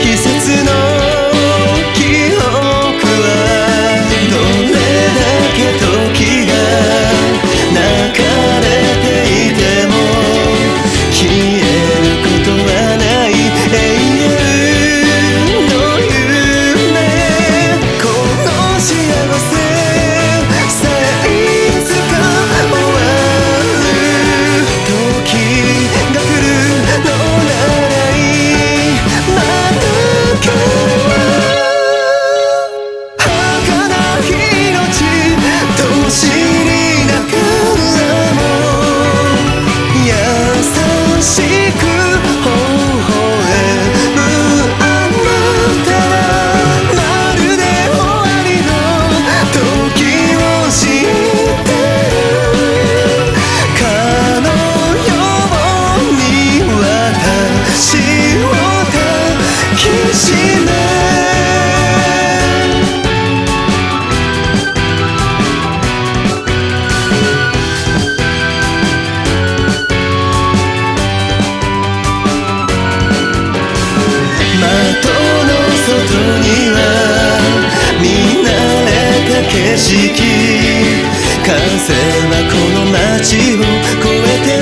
季節の景色。完成はこの街を越えて